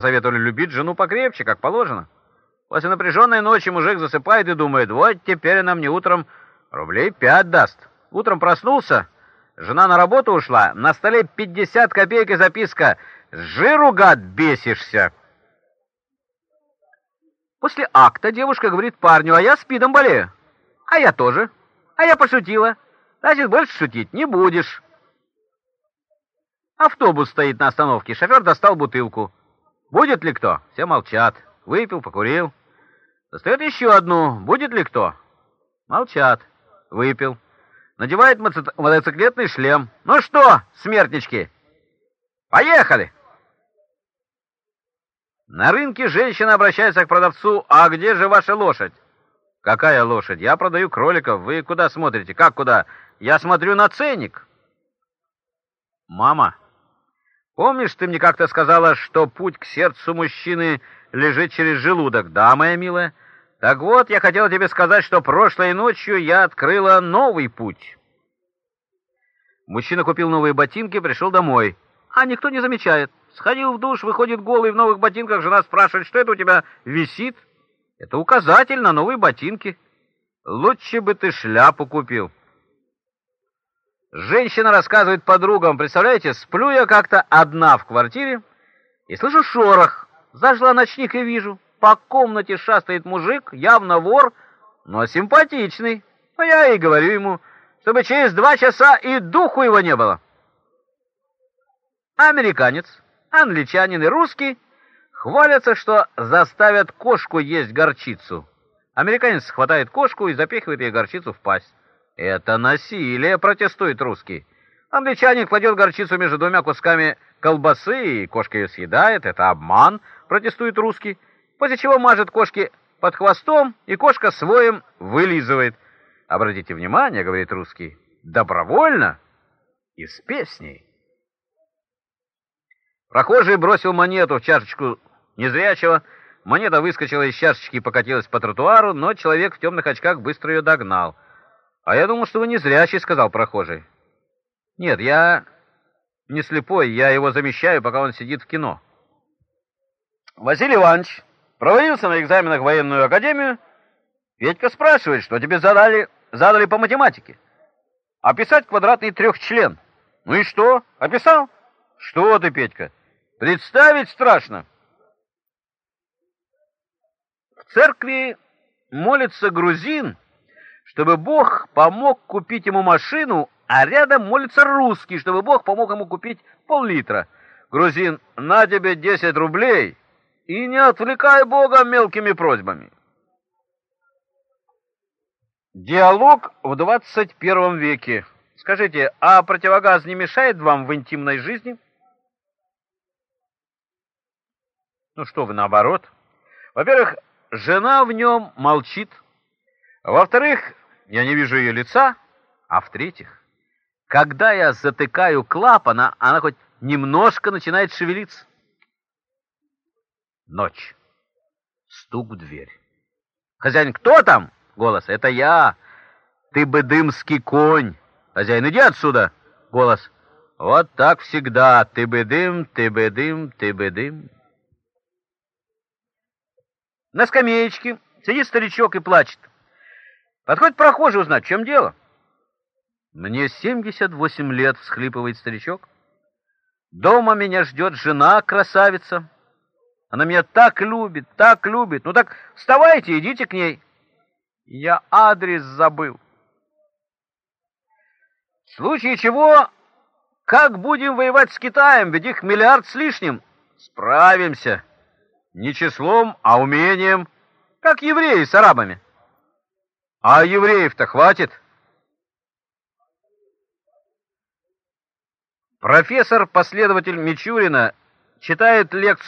Советовали любить жену покрепче, как положено. После напряженной ночи мужик засыпает и думает, вот теперь она мне утром рублей пять даст. Утром проснулся, жена на работу ушла, на столе 50 копеек и записка «С жиру, гад, бесишься!» После акта девушка говорит парню, а я спидом болею. А я тоже. А я пошутила. Значит, больше шутить не будешь. Автобус стоит на остановке, шофер достал бутылку. Будет ли кто? Все молчат. Выпил, покурил. Достает еще одну. Будет ли кто? Молчат. Выпил. Надевает мотоциклетный шлем. Ну что, смертнички, поехали! На рынке женщина обращается к продавцу. А где же ваша лошадь? Какая лошадь? Я продаю кроликов. Вы куда смотрите? Как куда? Я смотрю на ценник. Мама, помнишь, ты мне как-то сказала, что путь к сердцу мужчины лежит через желудок? Да, моя милая. Так вот, я хотела тебе сказать, что прошлой ночью я открыла новый путь. Мужчина купил новые ботинки, пришел домой. А никто не замечает. Сходил в душ, выходит голый в новых ботинках, жена спрашивает, что это у тебя висит? Это указатель на новые ботинки. Лучше бы ты шляпу купил. Женщина рассказывает подругам, представляете, сплю я как-то одна в квартире и слышу шорох. Зажгла ночник и вижу, по комнате шастает мужик, явно вор, но симпатичный. А я и говорю ему, чтобы через два часа и духу его не было. Американец, англичанин и русский хвалятся, что заставят кошку есть горчицу. Американец хватает кошку и запихивает ей горчицу в пасть. «Это насилие!» — протестует русский. Англичанин кладет горчицу между двумя кусками колбасы, и кошка ее съедает. «Это обман!» — протестует русский. После чего мажет кошке под хвостом, и кошка своим вылизывает. «Обратите внимание», — говорит русский, — «добровольно и с песней». Прохожий бросил монету в чашечку незрячего. Монета выскочила из чашечки и покатилась по тротуару, но человек в темных очках быстро ее догнал. «А я думал, что вы не зрячий», — сказал прохожий. «Нет, я не слепой, я его замещаю, пока он сидит в кино». Василий Иванович провалился на экзаменах в военную академию. Петька спрашивает, что тебе задали, задали по математике. Описать квадратный трехчлен. Ну и что? Описал? Что ты, Петька? Представить страшно. В церкви молится грузин, чтобы Бог помог купить ему машину, а рядом молится русский, чтобы Бог помог ему купить пол-литра. Грузин, на тебе 10 рублей, и не отвлекай Бога мелкими просьбами. Диалог в 21 веке. Скажите, а противогаз не мешает вам в интимной жизни? Ну что вы, наоборот. Во-первых, жена в нем молчит. Во-вторых, я не вижу ее лица, а в-третьих, когда я затыкаю клапан, она хоть немножко начинает шевелиться. Ночь. Стук в дверь. Хозяин, кто там? Голос, это я. Ты бы дымский конь. Хозяин, иди отсюда. Голос, вот так всегда. Ты бы дым, ты бы дым, ты бы дым. На скамеечке сидит старичок и плачет. Подходит прохожий узнать, в чем дело. Мне 78 лет, всхлипывает старичок. Дома меня ждет жена, красавица. Она меня так любит, так любит. Ну так вставайте, идите к ней. Я адрес забыл. В случае чего, как будем воевать с Китаем, ведь их миллиард с лишним? Справимся. Не числом, а умением, как евреи с арабами. А евреев-то хватит? Профессор-последователь Мичурина читает лекцию